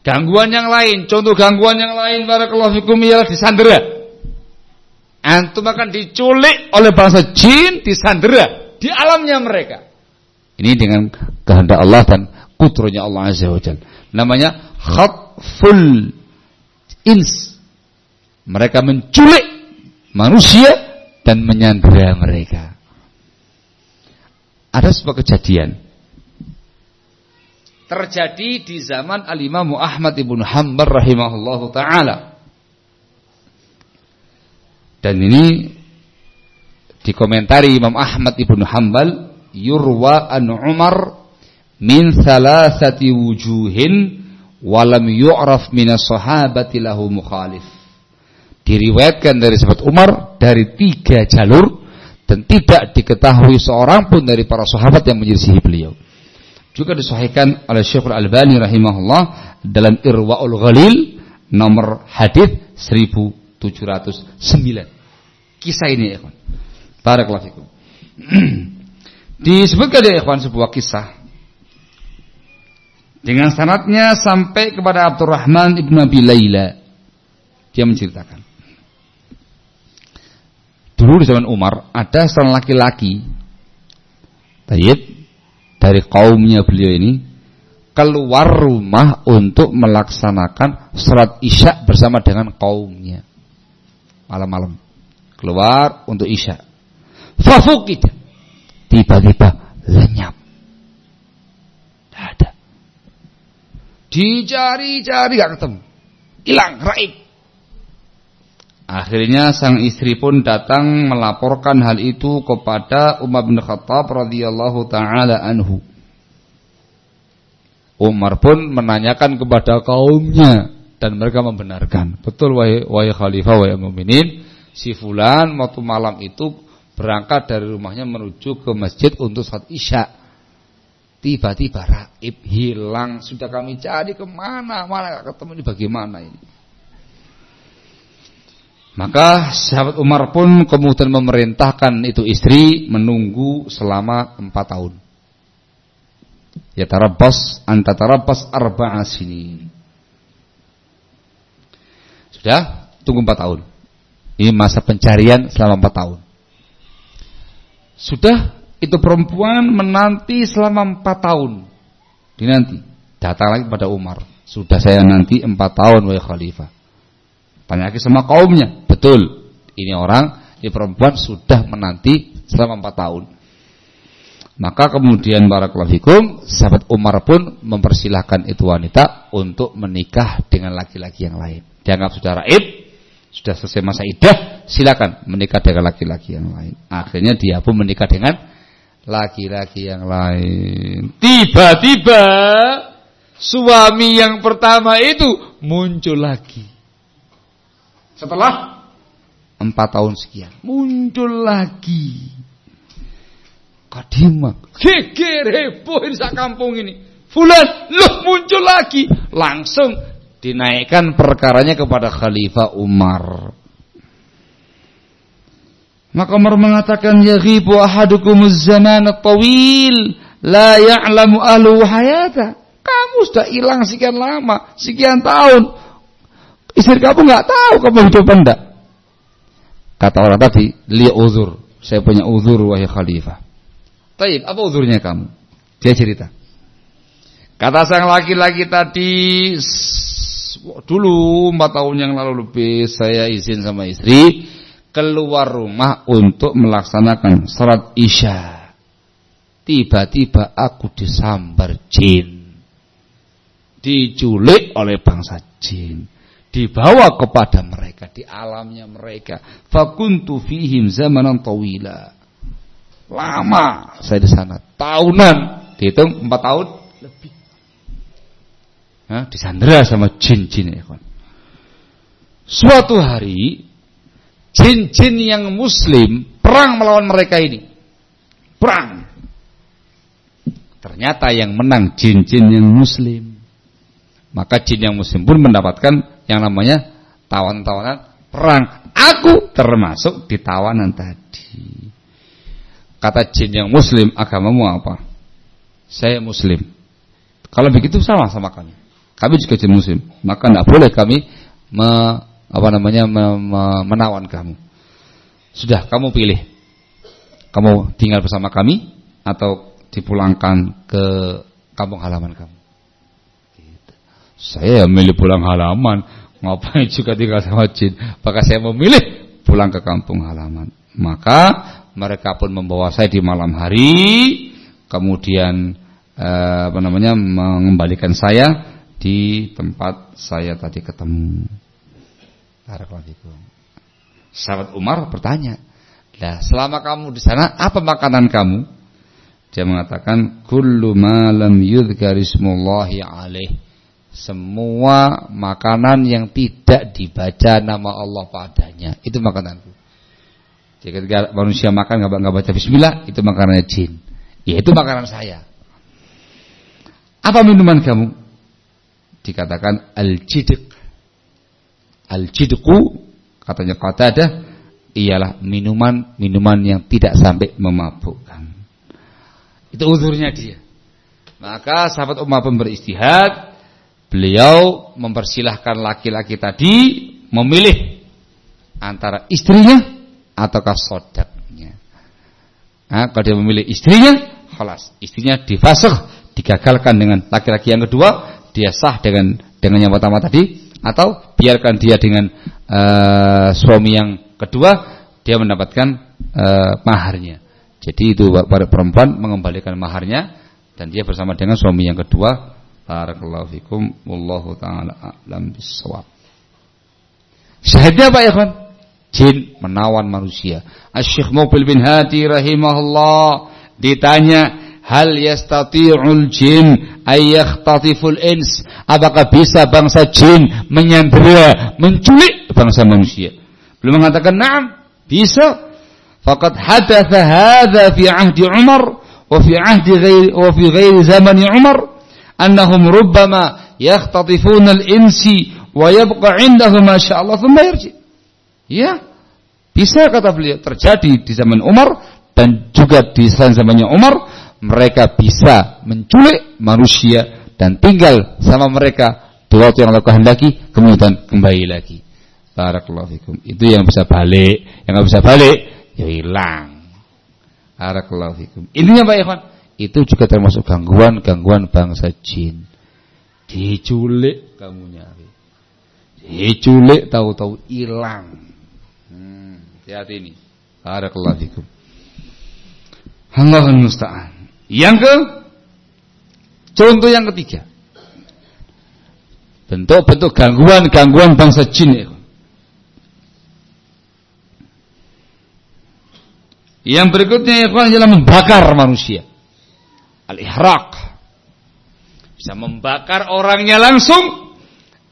Gangguan yang lain, contoh gangguan yang lain barakallahu fikum ialah disandera. Antum akan diculik oleh bangsa jin di sandera di alamnya mereka. Ini dengan kehendak Allah dan kudronya Allah Azza wa. Namanya khatful ins. Mereka menculik manusia dan menyandera mereka. Ada sebuah kejadian terjadi di zaman Al-Imam Ahmad ibn Hanbal rahimahullahu taala. Dan ini dikomentari Imam Ahmad Ibn Hanbal yurwa an Umar min thalathati wujuhin walam yu'raf minas sahabati lahu mukhalif. Diriwayatkan dari sahabat Umar dari tiga jalur dan tidak diketahui seorang pun dari para sahabat yang menyelisihi beliau. Juga disahihkan oleh Syekhul Albani rahimahullah dalam Irwaul Ghalil nomor hadis 1709 kisah ini ikhwan. Barakallahu fikum. (clears throat) Disebutkan ya ikhwan sebuah kisah dengan sanatnya sampai kepada Abdurrahman ibnu Abi Laila. Dia menceritakan. Dulu di zaman Umar ada seorang laki-laki Tayyib dari kaumnya beliau ini keluar rumah untuk melaksanakan sholat isya bersama dengan kaumnya malam-malam keluar untuk isya. Fafukid. Tiba-tiba lenyap. Tidak ada. Dicari-cari gak ketemu. Hilang, raib. Akhirnya sang istri pun datang melaporkan hal itu kepada Umar bin Khattab radhiyallahu taala anhu. Umar pun menanyakan kepada kaumnya dan mereka membenarkan. Betul wahai, wahai khalifah wahai mukminin, si fulan waktu malam itu berangkat dari rumahnya menuju ke masjid untuk saat isya. Tiba-tiba raib hilang, sudah kami cari ke mana, mana ketemu ini bagaimana ini. Maka sahabat Umar pun kemudian memerintahkan itu istri menunggu selama empat tahun. Ya tarabbas anta tarabbas arba'a sini. Sudah tunggu empat tahun. Ini masa pencarian selama empat tahun. Sudah itu perempuan menanti selama empat tahun. Dinanti. Datang lagi pada Umar. Sudah saya nanti empat tahun wahai khalifah. Tanya lagi sama kaumnya. Betul. Ini orang, ini perempuan sudah menanti selama empat tahun. Maka kemudian barakallahu fikum, sahabat Umar pun mempersilahkan itu wanita untuk menikah dengan laki-laki yang lain. Dianggap sudah raib, sudah selesai masa idah, silakan menikah dengan laki-laki yang lain. Akhirnya dia pun menikah dengan laki-laki yang lain. Tiba-tiba suami yang pertama itu muncul lagi. Setelah empat tahun sekian. Muncul lagi. Kadimak. Geger heboh sak kampung ini. Fulan, loh muncul lagi. Langsung dinaikkan perkaranya kepada Khalifah Umar. Maka Umar mengatakan ya ghibu ahadukum zaman tawil la ya'lamu ahlu hayata. Kamu sudah hilang sekian lama, sekian tahun. Istri kamu nggak tahu kamu hidup enggak. Kata orang tadi, li uzur. Saya punya uzur wahai khalifah. Taib, apa uzurnya kamu? Dia cerita. Kata sang laki-laki tadi, dulu empat tahun yang lalu lebih saya izin sama istri keluar rumah untuk melaksanakan sholat isya. Tiba-tiba aku disambar jin. Diculik oleh bangsa jin. Dibawa kepada mereka, di alamnya mereka. Fakuntu fihim zamanan tawila. Lama saya di sana, tahunan. Dihitung empat tahun lebih. Nah, disandera sama jin-jin ya Suatu hari jin-jin yang muslim perang melawan mereka ini. Perang. Ternyata yang menang jin-jin yang muslim. Maka jin yang muslim pun mendapatkan yang namanya tawan-tawanan perang. Aku termasuk di tawanan tadi. Kata jin yang muslim, agamamu apa? Saya muslim. Kalau begitu sama sama kami. Kami juga jin muslim. Maka tidak boleh kami me apa namanya menawan kamu. Sudah kamu pilih. Kamu tinggal bersama kami atau dipulangkan ke kampung halaman kamu. Saya memilih pulang halaman, ngapain juga tinggal sama jin. Maka saya memilih pulang ke kampung halaman. Maka mereka pun membawa saya di malam hari, kemudian eh, apa namanya mengembalikan saya di tempat saya tadi ketemu. Sahabat Umar bertanya, "Lah, selama kamu di sana apa makanan kamu?" Dia mengatakan, "Kullu ma lam yudhkar ismullahi alaih." Semua makanan yang tidak dibaca nama Allah padanya, itu makananku. Ketika manusia makan nggak baca bismillah, itu makanannya jin. Ya itu makanan saya. Apa minuman kamu? Dikatakan al-jidq Al-jidku katanya kata ada ialah minuman-minuman yang tidak sampai memabukkan. Itu uzurnya dia. Maka sahabat Umar pun beristihad, beliau mempersilahkan laki-laki tadi memilih antara istrinya ataukah sodaknya. Nah, kalau dia memilih istrinya, halas, istrinya difasah, digagalkan dengan laki-laki yang kedua, dia sah dengan dengan yang pertama tadi, atau biarkan dia dengan uh, suami yang kedua dia mendapatkan uh, maharnya. Jadi itu para perempuan mengembalikan maharnya dan dia bersama dengan suami yang kedua. Barakallahu fikum. Wallahu taala a'lam bissawab. Syahidnya Pak Ikhwan, jin menawan manusia. Asy-Syaikh Mubil bin Hadi rahimahullah ditanya hal yastati'ul jin ayyaktatiful ins? Apakah bisa bangsa jin menyandera menculik bangsa manusia? Belum mengatakan na'am bisa. Faqad hadatha hadha fi ahdi Umar wa fi ahdi ghairi wa fi ghairi zaman Umar annahum rubbama yakhtatifuna al-insi wa yabqa indahum ma sya Allah ya bisa kata beliau terjadi di zaman Umar dan juga di zamannya Umar mereka bisa menculik manusia dan tinggal sama mereka di waktu yang Allah kehendaki kemudian kembali lagi. Barakallahu fikum. Itu yang bisa balik, yang nggak bisa balik ya hilang. Barakallahu fikum. Intinya Pak Ikhwan, itu juga termasuk gangguan-gangguan bangsa jin. Diculik kamu nyari. Diculik tahu-tahu hilang. Hmm, hati ini. Barakallahu fikum. Allahul musta'an. Yang ke contoh yang ketiga. Bentuk-bentuk gangguan-gangguan bangsa jin. Ya. Yang berikutnya ikhwan adalah membakar manusia. Al-ihraq. Bisa membakar orangnya langsung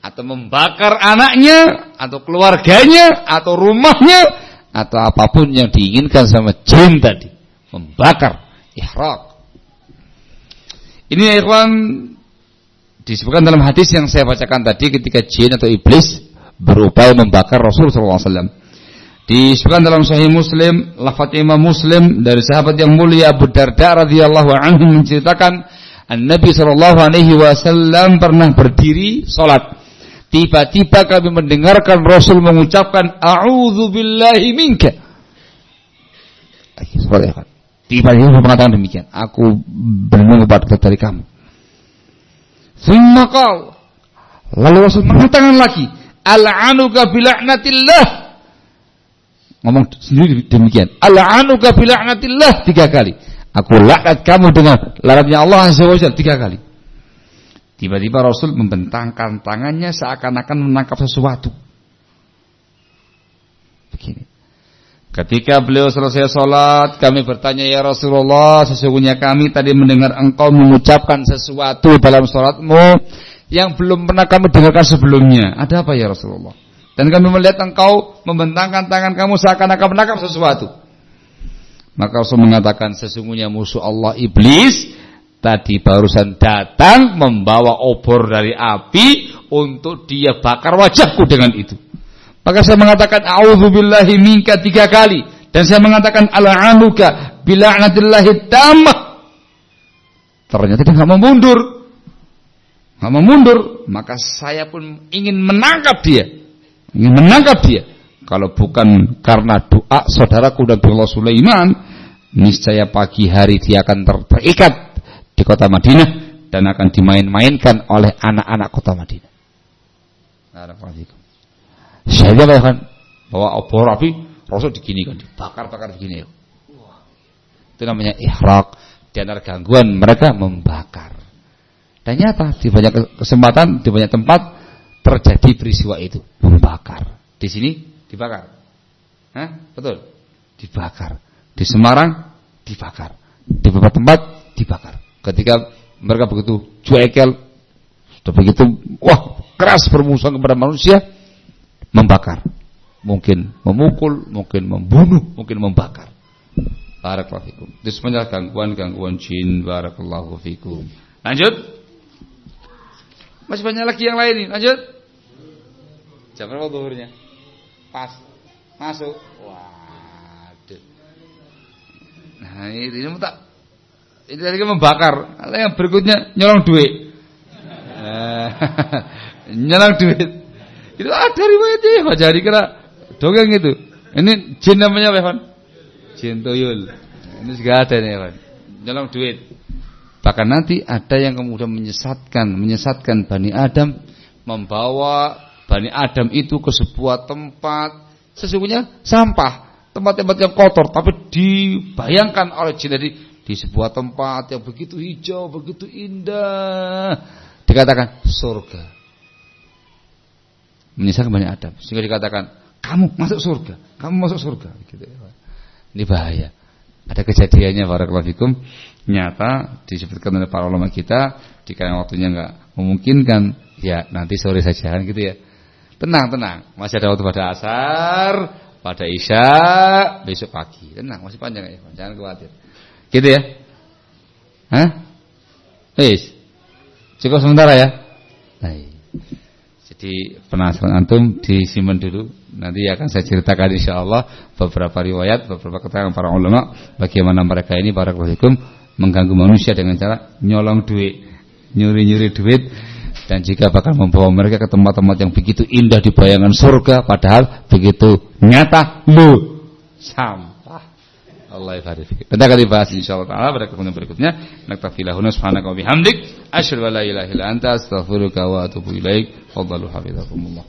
atau membakar anaknya atau keluarganya atau rumahnya atau apa pun yang diinginkan sama jin tadi. Membakar ihraq. Ini ya ikhwan disebutkan dalam hadis yang saya bacakan tadi ketika jin atau iblis berupaya membakar Rasul SAW disebutkan dalam Sahih Muslim lafaz Imam Muslim dari sahabat yang mulia Abu Darda radhiyallahu anhu menceritakan An-Nabi sallallahu alaihi wasallam pernah berdiri salat Tiba-tiba kami mendengarkan Rasul mengucapkan A'udzu billahi minka. Tiba-tiba mengatakan demikian. Aku berlindung kepada dari kamu. Kau. Lalu Rasul mengatakan lagi. Al'anuka bila'natillah. Ngomong sendiri demikian. Al'anuka bila'natillah. Tiga kali. Aku laknat kamu dengan laknatnya Allah Azza wa tiga kali. Tiba-tiba Rasul membentangkan tangannya seakan-akan menangkap sesuatu. Begini. Ketika beliau selesai sholat, kami bertanya, Ya Rasulullah, sesungguhnya kami tadi mendengar engkau mengucapkan sesuatu dalam sholatmu yang belum pernah kami dengarkan sebelumnya. Ada apa ya Rasulullah? Dan kami melihat engkau membentangkan tangan kamu seakan-akan menangkap sesuatu. Maka Rasul mengatakan, sesungguhnya musuh Allah iblis tadi barusan datang membawa obor dari api untuk dia bakar wajahku dengan itu. Maka saya mengatakan auzubillahi minka tiga kali dan saya mengatakan al'anuka bila'natillahi tamah. Ternyata dia nggak mau mundur. Nggak mau mundur, maka saya pun ingin menangkap dia. Ingin menangkap dia. Kalau bukan karena doa saudaraku dan Allah Sulaiman, niscaya pagi hari dia akan terikat di kota Madinah dan akan dimain-mainkan oleh anak-anak kota Madinah. Saya apa kan bawa obor api, Rasul diginikan, dibakar-bakar begini. Itu namanya ihraq. Antara gangguan mereka membakar. Dan nyata di banyak kesempatan, di banyak tempat terjadi peristiwa itu membakar. Di sini dibakar. Hah? Betul. Dibakar. Di Semarang dibakar. Di beberapa tempat dibakar. Ketika mereka begitu cuekel, sudah begitu wah keras bermusuhan kepada manusia, membakar. Mungkin memukul, mungkin membunuh, mungkin membakar. Barakallahu fikum. Itu gangguan-gangguan jin. Barakallahu fikum. Lanjut. Masih banyak lagi yang lain nih. Lanjut. Jam berapa zuhurnya? Pas. Masuk. Waduh. Nah, ini, ini tak itu tadi kan membakar. Ada yang berikutnya nyolong duit. Eh, (laughs) nyolong duit. Itu ada riwayatnya ya Pak Jadi kira dongeng itu. Ini jin namanya apa? Jin tuyul. Ini juga ada nih Evan. Nyolong duit. Bahkan nanti ada yang kemudian menyesatkan, menyesatkan Bani Adam, membawa Bani Adam itu ke sebuah tempat sesungguhnya sampah, tempat-tempat yang kotor, tapi dibayangkan oleh jin tadi di sebuah tempat yang begitu hijau, begitu indah, dikatakan surga. Menyisakan banyak adab, sehingga dikatakan kamu masuk surga, kamu masuk surga. Gitu. Ya, Ini bahaya. Ada kejadiannya para fikum nyata disebutkan oleh para ulama kita jika yang waktunya nggak memungkinkan ya nanti sore saja kan gitu ya tenang tenang masih ada waktu pada asar pada isya besok pagi tenang masih panjang ya jangan khawatir Gitu ya? Hah? Wis. Cukup sementara ya? Baik. Jadi penasaran antum disimpan dulu. Nanti akan saya ceritakan insya Allah beberapa riwayat, beberapa keterangan para ulama bagaimana mereka ini para hukum mengganggu manusia dengan cara nyolong duit, nyuri-nyuri duit dan jika bakal membawa mereka ke tempat-tempat yang begitu indah di bayangan surga padahal begitu nyata lu sam Allah ibarik. Kita akan dibahas insyaallah taala pada kesempatan berikutnya. Naktafilah huna subhanaka wa bihamdik asyhadu an la ilaha illa anta astaghfiruka wa atubu ilaik. Fadhalu hafizakumullah.